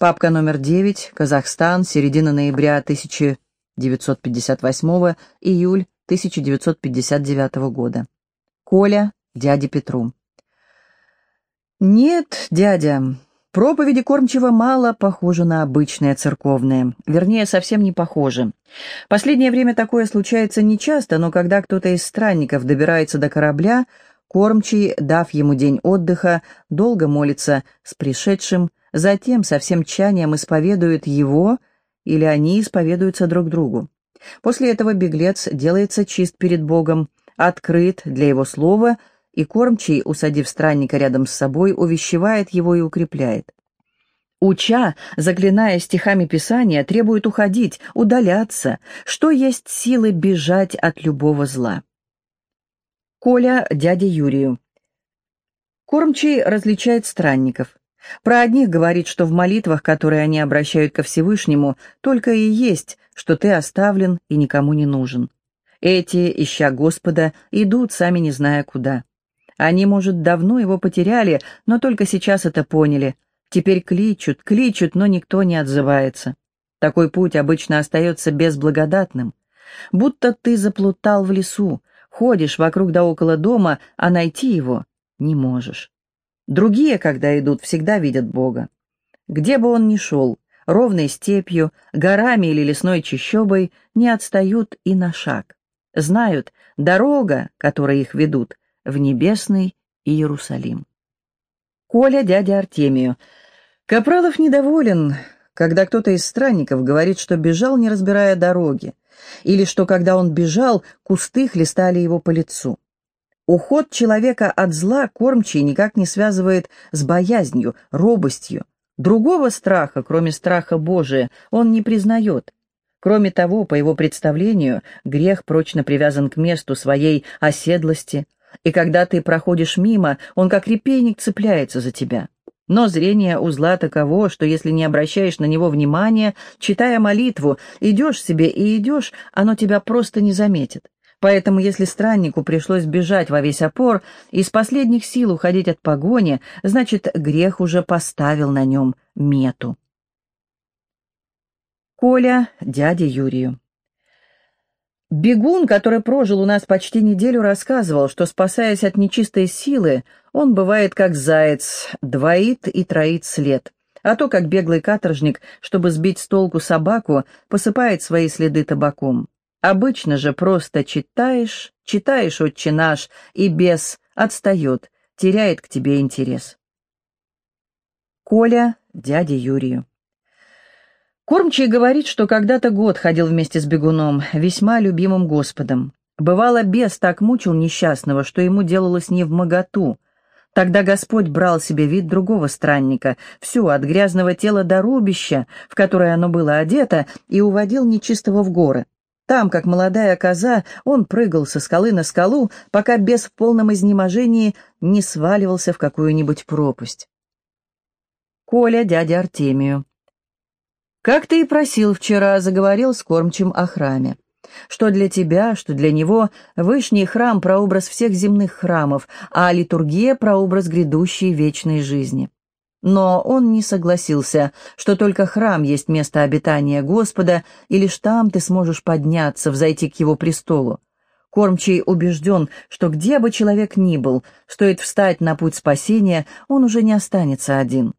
Папка номер 9, Казахстан, середина ноября 1958, июль 1959 года. Коля, дяде Петру. «Нет, дядя, проповеди кормчего мало похожи на обычные церковные. Вернее, совсем не похожи. Последнее время такое случается нечасто, но когда кто-то из странников добирается до корабля, кормчий, дав ему день отдыха, долго молится с пришедшим, затем со всем тчанием исповедует его, или они исповедуются друг другу. После этого беглец делается чист перед Богом, открыт для его слова – и кормчий, усадив странника рядом с собой, увещевает его и укрепляет. Уча, заклиная стихами Писания, требует уходить, удаляться, что есть силы бежать от любого зла. Коля дяде Юрию. Кормчий различает странников. Про одних говорит, что в молитвах, которые они обращают ко Всевышнему, только и есть, что ты оставлен и никому не нужен. Эти, ища Господа, идут, сами не зная куда. Они, может, давно его потеряли, но только сейчас это поняли. Теперь кличут, кличут, но никто не отзывается. Такой путь обычно остается безблагодатным. Будто ты заплутал в лесу, ходишь вокруг да около дома, а найти его не можешь. Другие, когда идут, всегда видят Бога. Где бы он ни шел, ровной степью, горами или лесной чащобой, не отстают и на шаг. Знают, дорога, которой их ведут, в небесный Иерусалим. Коля дядя Артемию. Капралов недоволен, когда кто-то из странников говорит, что бежал, не разбирая дороги, или что, когда он бежал, кусты хлестали его по лицу. Уход человека от зла кормчий никак не связывает с боязнью, робостью. Другого страха, кроме страха Божия, он не признает. Кроме того, по его представлению, грех прочно привязан к месту своей оседлости – и когда ты проходишь мимо, он как репейник цепляется за тебя. Но зрение узла таково, что если не обращаешь на него внимания, читая молитву, идешь себе и идешь, оно тебя просто не заметит. Поэтому если страннику пришлось бежать во весь опор и с последних сил уходить от погони, значит, грех уже поставил на нем мету. Коля дяде Юрию Бегун, который прожил у нас почти неделю, рассказывал, что, спасаясь от нечистой силы, он бывает как заяц, двоит и троит след. А то, как беглый каторжник, чтобы сбить с толку собаку, посыпает свои следы табаком. Обычно же просто читаешь, читаешь «Отче наш», и бес отстает, теряет к тебе интерес. Коля дяде Юрию. Кормчий говорит, что когда-то год ходил вместе с бегуном, весьма любимым Господом. Бывало, бес так мучил несчастного, что ему делалось не в моготу. Тогда Господь брал себе вид другого странника, всю от грязного тела до рубища, в которое оно было одето, и уводил нечистого в горы. Там, как молодая коза, он прыгал со скалы на скалу, пока бес в полном изнеможении не сваливался в какую-нибудь пропасть. Коля дядя Артемию. Как ты и просил вчера, заговорил с кормчим о храме. Что для тебя, что для него Вышний храм – прообраз всех земных храмов, а литургия – прообраз грядущей вечной жизни. Но он не согласился, что только храм есть место обитания Господа, и лишь там ты сможешь подняться, взойти к его престолу. Кормчий убежден, что где бы человек ни был, стоит встать на путь спасения, он уже не останется один.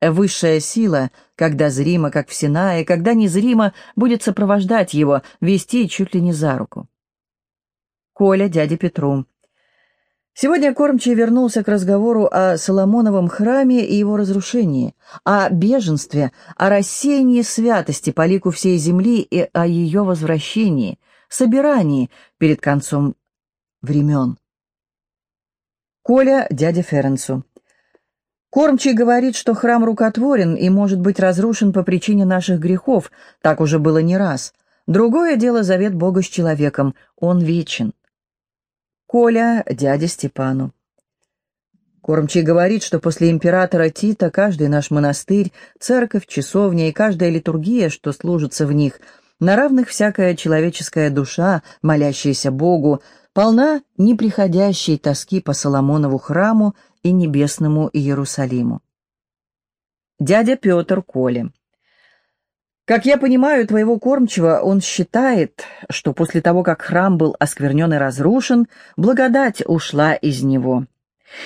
Высшая сила, когда зримо, как в Синае, когда незримо, будет сопровождать его, вести чуть ли не за руку. Коля дяде Петру. Сегодня Кормчий вернулся к разговору о Соломоновом храме и его разрушении, о беженстве, о рассеянии святости по лику всей земли и о ее возвращении, собирании перед концом времен. Коля дяде Ференцу. Кормчий говорит, что храм рукотворен и может быть разрушен по причине наших грехов, так уже было не раз. Другое дело завет Бога с человеком, он вечен. Коля, дядя Степану. Кормчий говорит, что после императора Тита каждый наш монастырь, церковь, часовня и каждая литургия, что служится в них, на равных всякая человеческая душа, молящаяся Богу, полна неприходящей тоски по Соломонову храму и небесному Иерусалиму. Дядя Петр Коле. Как я понимаю твоего кормчего, он считает, что после того, как храм был осквернен и разрушен, благодать ушла из него.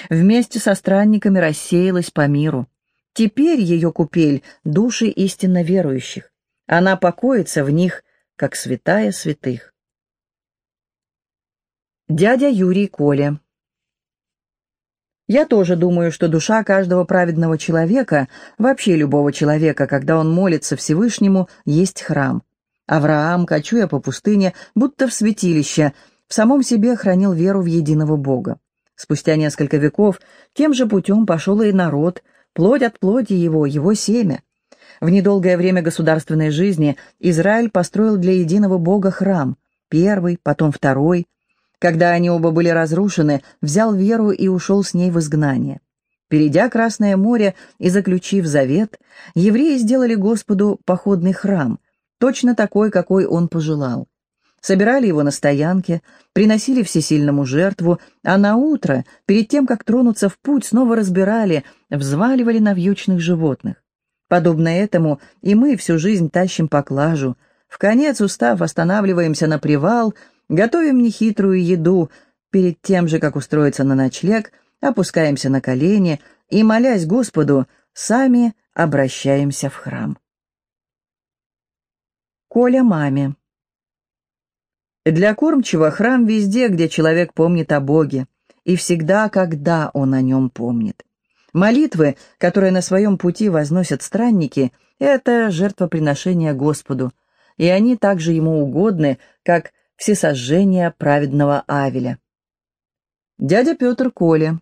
Вместе со странниками рассеялась по миру. Теперь ее купель — души истинно верующих. Она покоится в них, как святая святых. Дядя Юрий Коля я тоже думаю, что душа каждого праведного человека, вообще любого человека, когда он молится Всевышнему, есть храм. Авраам, кочуя по пустыне, будто в святилище, в самом себе хранил веру в единого Бога. Спустя несколько веков тем же путем пошел и народ, плоть от плоти его, его семя. В недолгое время государственной жизни Израиль построил для единого Бога храм, первый, потом второй, когда они оба были разрушены, взял веру и ушел с ней в изгнание. Перейдя Красное море и заключив завет, евреи сделали Господу походный храм, точно такой, какой он пожелал. Собирали его на стоянке, приносили всесильному жертву, а на утро, перед тем, как тронуться в путь, снова разбирали, взваливали на вьючных животных. Подобно этому и мы всю жизнь тащим поклажу. В конец, устав, останавливаемся на привал — Готовим нехитрую еду. Перед тем же, как устроиться на ночлег, опускаемся на колени и, молясь Господу, сами обращаемся в храм. Коля маме. Для кормчего храм везде, где человек помнит о Боге, и всегда, когда он о нем помнит. Молитвы, которые на своем пути возносят странники, это жертвоприношение Господу, и они также ему угодны, как всесожжения праведного Авеля. Дядя Петр Коля.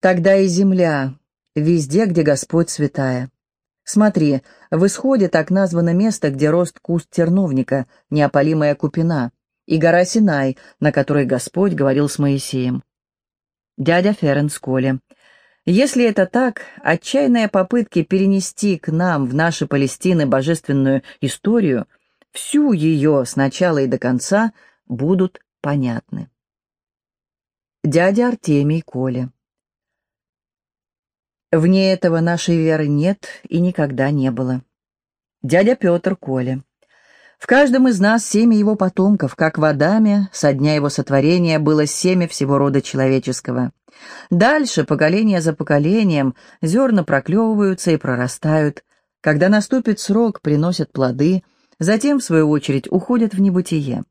Тогда и земля, везде, где Господь святая. Смотри, в исходе так названо место, где рост куст терновника, неопалимая купина, и гора Синай, на которой Господь говорил с Моисеем. Дядя Ференс Коля. Если это так, отчаянные попытки перенести к нам в наши Палестины божественную историю – всю ее с начала и до конца будут понятны. Дядя Артемий Коля Вне этого нашей веры нет и никогда не было. Дядя Петр Коля В каждом из нас семя его потомков, как в Адаме, со дня его сотворения было семя всего рода человеческого. Дальше, поколение за поколением, зерна проклевываются и прорастают. Когда наступит срок, приносят плоды — затем, в свою очередь, уходят в небытие.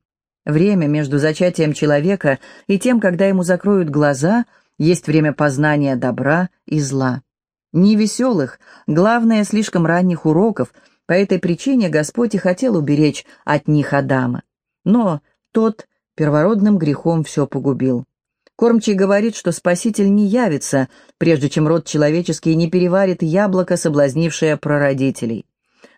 Время между зачатием человека и тем, когда ему закроют глаза, есть время познания добра и зла. Не веселых, главное, слишком ранних уроков, по этой причине Господь и хотел уберечь от них Адама. Но тот первородным грехом все погубил. Кормчий говорит, что Спаситель не явится, прежде чем род человеческий не переварит яблоко, соблазнившее прародителей.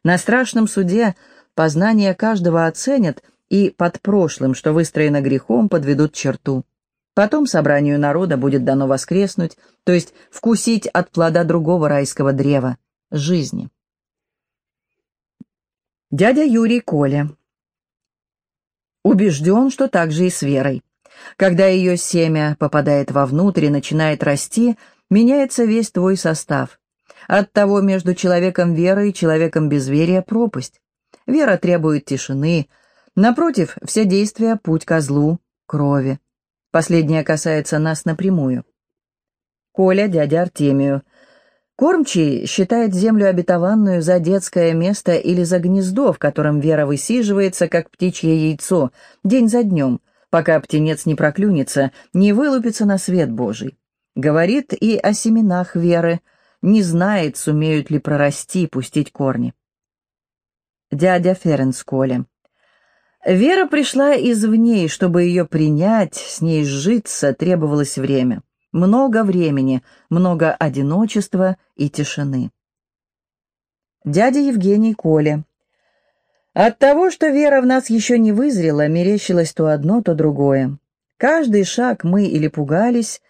На страшном суде Познание каждого оценят и под прошлым, что выстроено грехом, подведут черту. Потом собранию народа будет дано воскреснуть, то есть вкусить от плода другого райского древа — жизни. Дядя Юрий Коля убежден, что так же и с верой. Когда ее семя попадает вовнутрь и начинает расти, меняется весь твой состав. Оттого между человеком веры и человеком безверия пропасть. Вера требует тишины. Напротив, все действия — путь козлу, крови. Последнее касается нас напрямую. Коля, дядя Артемию. Кормчий считает землю обетованную за детское место или за гнездо, в котором вера высиживается, как птичье яйцо, день за днем, пока птенец не проклюнется, не вылупится на свет Божий. Говорит и о семенах веры, не знает, сумеют ли прорасти, пустить корни дядя Ференсколе. Вера пришла извне, и чтобы ее принять, с ней сжиться, требовалось время. Много времени, много одиночества и тишины. Дядя Евгений Коля. От того, что вера в нас еще не вызрела, мерещилось то одно, то другое. Каждый шаг мы или пугались,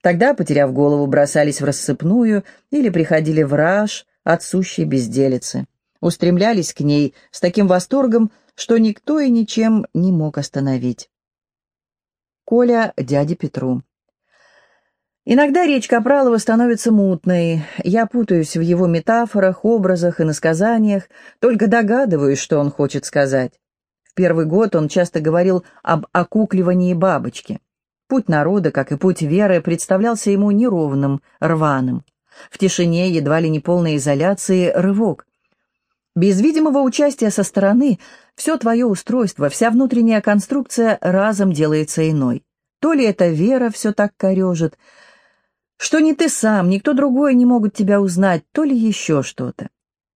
тогда, потеряв голову, бросались в рассыпную или приходили в раж от сущей безделицы устремлялись к ней с таким восторгом, что никто и ничем не мог остановить. Коля дяде Петру. Иногда речь Капралова становится мутной. Я путаюсь в его метафорах, образах и насказаниях, только догадываюсь, что он хочет сказать. В первый год он часто говорил об окукливании бабочки. Путь народа, как и путь веры, представлялся ему неровным, рваным. В тишине, едва ли не полной изоляции, рывок. Без видимого участия со стороны все твое устройство, вся внутренняя конструкция разом делается иной. То ли это вера все так корежит, что ни ты сам, никто другой не могут тебя узнать, то ли еще что-то.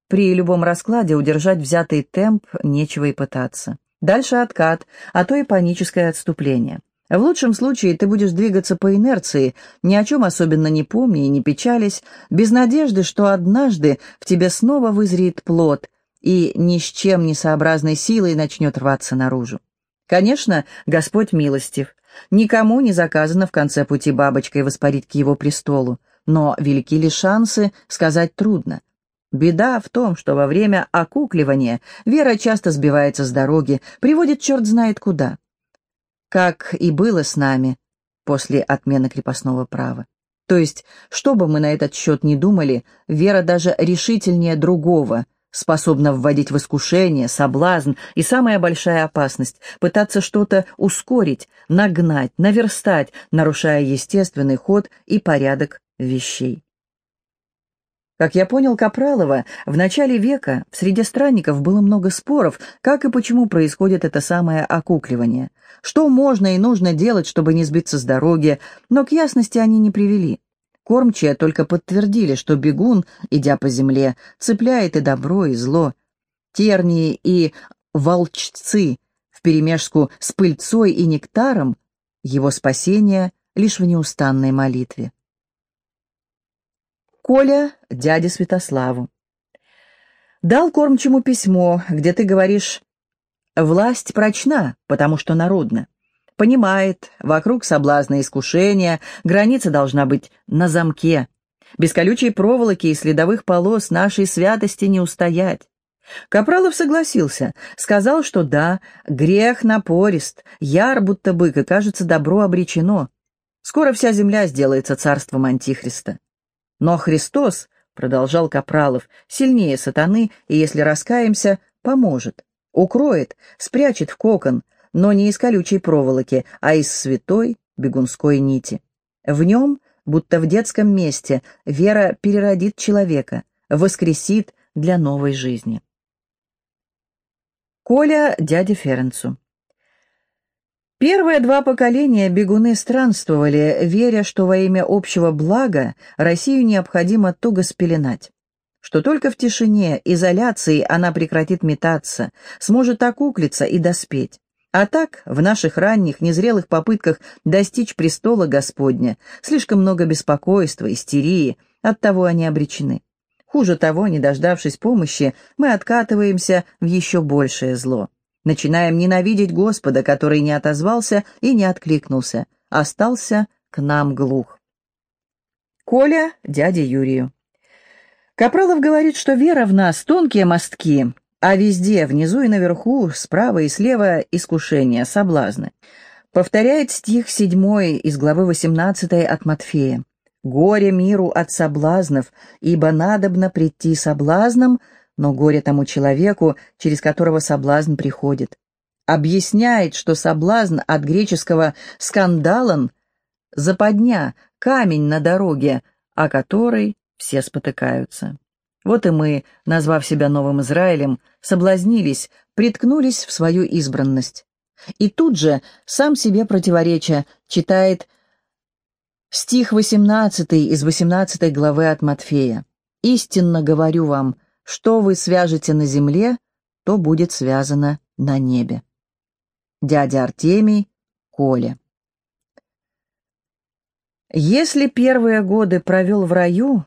При любом раскладе удержать взятый темп нечего и пытаться. Дальше откат, а то и паническое отступление. В лучшем случае ты будешь двигаться по инерции, ни о чем особенно не помня и не печались, без надежды, что однажды в тебе снова вызреет плод и ни с чем не силой начнет рваться наружу. Конечно, Господь милостив. Никому не заказано в конце пути бабочкой воспарить к его престолу, но велики ли шансы, сказать трудно. Беда в том, что во время окукливания вера часто сбивается с дороги, приводит черт знает куда как и было с нами после отмены крепостного права. То есть, что бы мы на этот счет ни думали, вера даже решительнее другого способна вводить в искушение, соблазн и самая большая опасность — пытаться что-то ускорить, нагнать, наверстать, нарушая естественный ход и порядок вещей. Как я понял Капралова, в начале века в среде странников было много споров, как и почему происходит это самое окукливание. Что можно и нужно делать, чтобы не сбиться с дороги, но к ясности они не привели. Кормчие только подтвердили, что бегун, идя по земле, цепляет и добро, и зло. Тернии и волчцы вперемешку с пыльцой и нектаром — его спасение лишь в неустанной молитве. Коля дяде Святославу. Дал кормчему письмо, где ты говоришь «Власть прочна, потому что народна». Понимает, вокруг соблазна искушения, граница должна быть на замке. Без колючей проволоки и следовых полос нашей святости не устоять. Капралов согласился, сказал, что да, грех напорист, яр будто бык, и, кажется, добро обречено. Скоро вся земля сделается царством Антихриста. Но Христос, продолжал Капралов, сильнее сатаны, и если раскаемся, поможет, укроет, спрячет в кокон, но не из колючей проволоки, а из святой бегунской нити. В нем, будто в детском месте, вера переродит человека, воскресит для новой жизни. Коля дяде Ференцу Первые два поколения бегуны странствовали, веря, что во имя общего блага Россию необходимо туго спеленать, что только в тишине, изоляции она прекратит метаться, сможет окуклиться и доспеть. А так, в наших ранних, незрелых попытках достичь престола Господня, слишком много беспокойства, истерии, оттого они обречены. Хуже того, не дождавшись помощи, мы откатываемся в еще большее зло. Начинаем ненавидеть Господа, который не отозвался и не откликнулся, остался к нам глух. Коля дяде Юрию. Капралов говорит, что вера в нас — тонкие мостки, а везде, внизу и наверху, справа и слева — искушения, соблазны. Повторяет стих седьмой из главы восемнадцатой от Матфея. «Горе миру от соблазнов, ибо надобно прийти соблазном, но горе тому человеку, через которого соблазн приходит. Объясняет, что соблазн от греческого «скандалон» — западня, камень на дороге, о которой все спотыкаются. Вот и мы, назвав себя Новым Израилем, соблазнились, приткнулись в свою избранность. И тут же, сам себе противореча, читает стих 18 из 18 главы от Матфея. «Истинно говорю вам, — что вы свяжете на земле, то будет связано на небе. Дядя Артемий, Коля. Если первые годы провел в раю,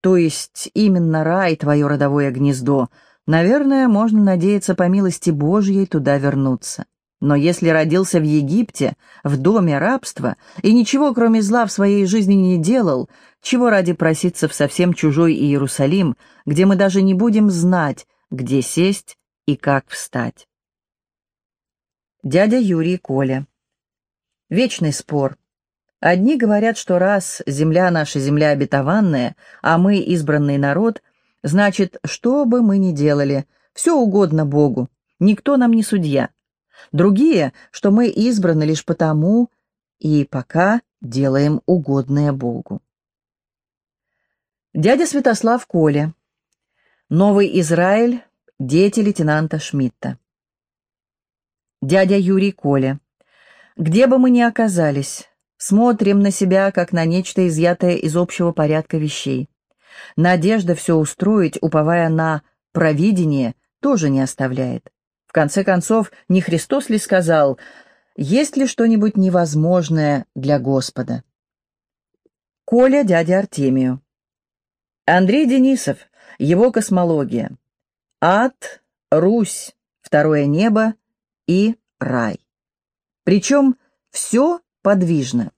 то есть именно рай, твое родовое гнездо, наверное, можно надеяться по милости Божьей туда вернуться. Но если родился в Египте, в доме рабства, и ничего, кроме зла, в своей жизни не делал, чего ради проситься в совсем чужой Иерусалим, где мы даже не будем знать, где сесть и как встать? Дядя Юрий Коля. Вечный спор. Одни говорят, что раз земля наша земля обетованная, а мы избранный народ, значит, что бы мы ни делали, все угодно Богу, никто нам не судья. Другие, что мы избраны лишь потому и пока делаем угодное Богу. Дядя Святослав Коля. Новый Израиль. Дети лейтенанта Шмидта. Дядя Юрий Коля. Где бы мы ни оказались, смотрим на себя, как на нечто изъятое из общего порядка вещей. Надежда все устроить, уповая на провидение, тоже не оставляет. В конце концов, не Христос ли сказал, есть ли что-нибудь невозможное для Господа? Коля дядя Артемию. Андрей Денисов, его космология. Ад, Русь, второе небо и рай. Причем все подвижно.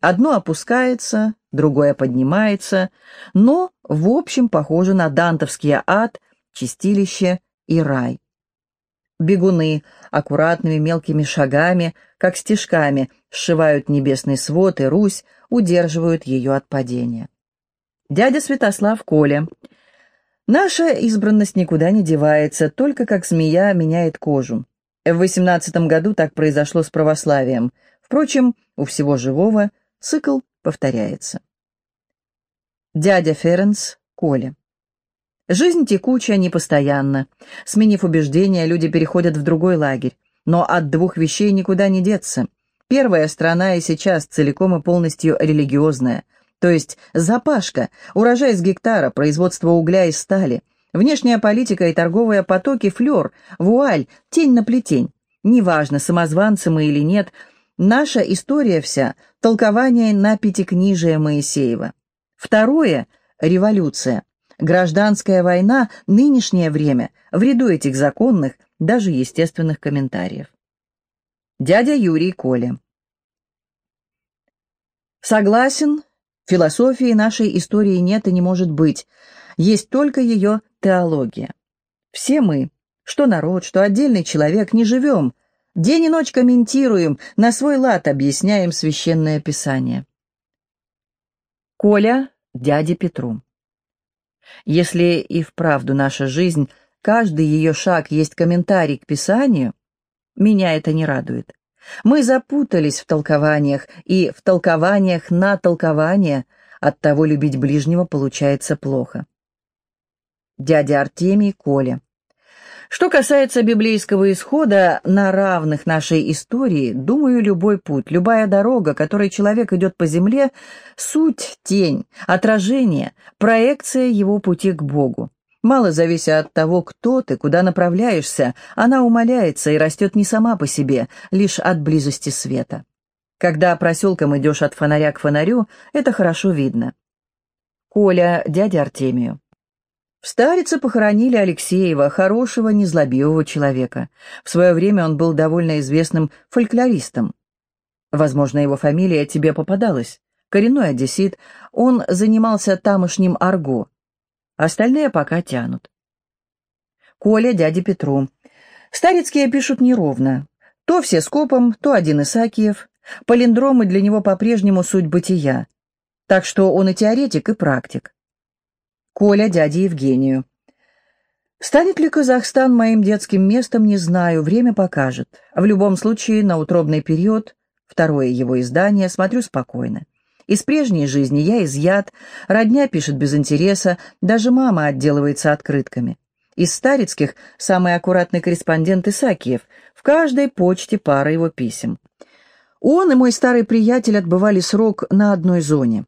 Одно опускается, другое поднимается, но, в общем, похоже на дантовский ад, чистилище и рай. Бегуны аккуратными мелкими шагами, как стежками, сшивают небесный свод и Русь, удерживают ее от падения. Дядя Святослав Коля. Наша избранность никуда не девается, только как змея меняет кожу. В восемнадцатом году так произошло с православием. Впрочем, у всего живого цикл повторяется. Дядя Ференс Коля. Жизнь текучая, непостоянна. Сменив убеждения, люди переходят в другой лагерь. Но от двух вещей никуда не деться. Первая страна и сейчас целиком и полностью религиозная. То есть запашка, урожай с гектара, производство угля и стали – Внешняя политика и торговые потоки — флер, вуаль, тень на плетень. Неважно, самозванцы мы или нет, наша история вся — толкование на пятикнижие Моисеева. Второе — революция. Гражданская война — нынешнее время, в ряду этих законных, даже естественных комментариев. Дядя Юрий Коля. Согласен, философии нашей истории нет и не может быть, есть только ее теология. Все мы, что народ, что отдельный человек, не живем, день и ночь комментируем, на свой лад объясняем священное писание. Коля дяде Петру. Если и вправду наша жизнь, каждый ее шаг есть комментарий к Писанию, меня это не радует. Мы запутались в толкованиях, и в толкованиях на толкование, оттого любить ближнего получается плохо дядя Артемий, Коля. Что касается библейского исхода на равных нашей истории, думаю, любой путь, любая дорога, которой человек идет по земле, суть, тень, отражение, проекция его пути к Богу. Мало завися от того, кто ты, куда направляешься, она умаляется и растет не сама по себе, лишь от близости света. Когда проселком идешь от фонаря к фонарю, это хорошо видно. Коля, дядя Артемию. В Старице похоронили Алексеева, хорошего, незлобивого человека. В свое время он был довольно известным фольклористом. Возможно, его фамилия тебе попадалась. Коренной одессит, он занимался тамошним арго. Остальные пока тянут. Коля дяде Петру. Старицкие пишут неровно. То все скопом, то один Исакиев. Полиндромы для него по-прежнему суть бытия. Так что он и теоретик, и практик. Коля дяде Евгению. Станет ли Казахстан моим детским местом, не знаю, время покажет. В любом случае, на утробный период, второе его издание, смотрю спокойно. Из прежней жизни я изъят, родня пишет без интереса, даже мама отделывается открытками. Из старицких самый аккуратный корреспондент Исакиев, в каждой почте пара его писем. Он и мой старый приятель отбывали срок на одной зоне.